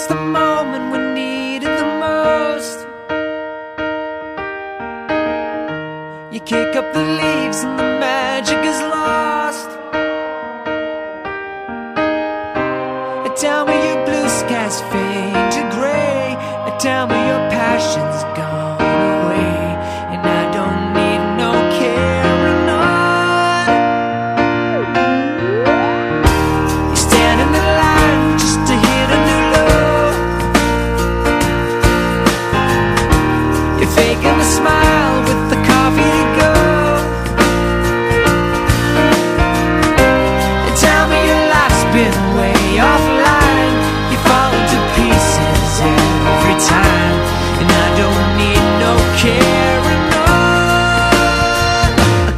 was the moment we needed the most. You kick up the leaves and the magic is lost. A Tell me your blue skies fade to gray. Tell me your passion's gone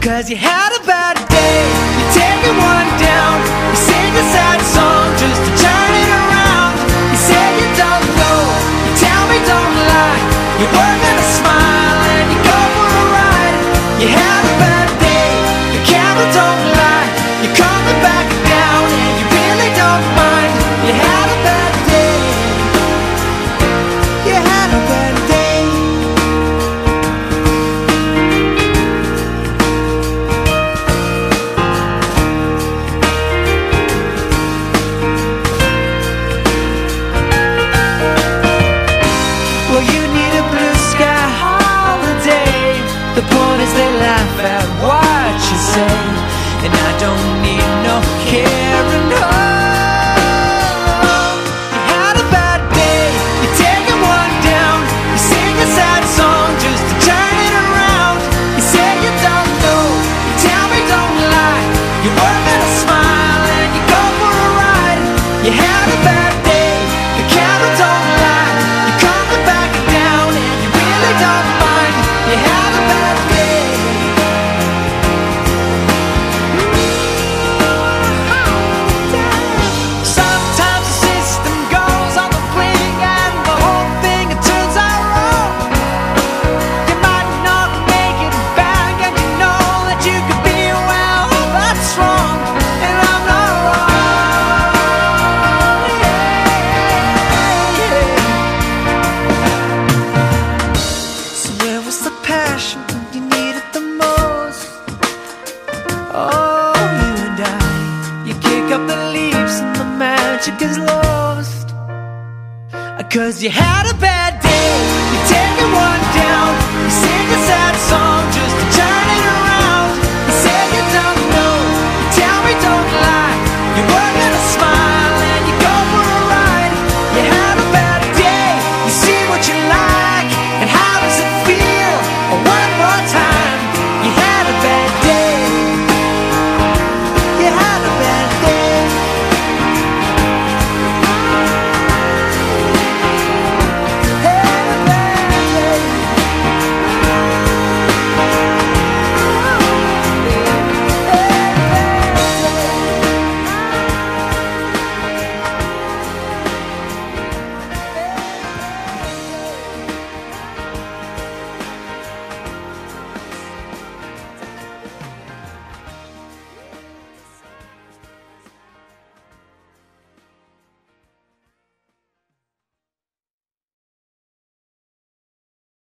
Cause you had a bad day. You take it one down. You sing a sad song just to turn it around. You say you don't know. You tell me don't lie. You work at a smile and you go for a ride. You had The point is they laugh at what you say, and I don't need no caring. Magic is lost. Cause you had a bad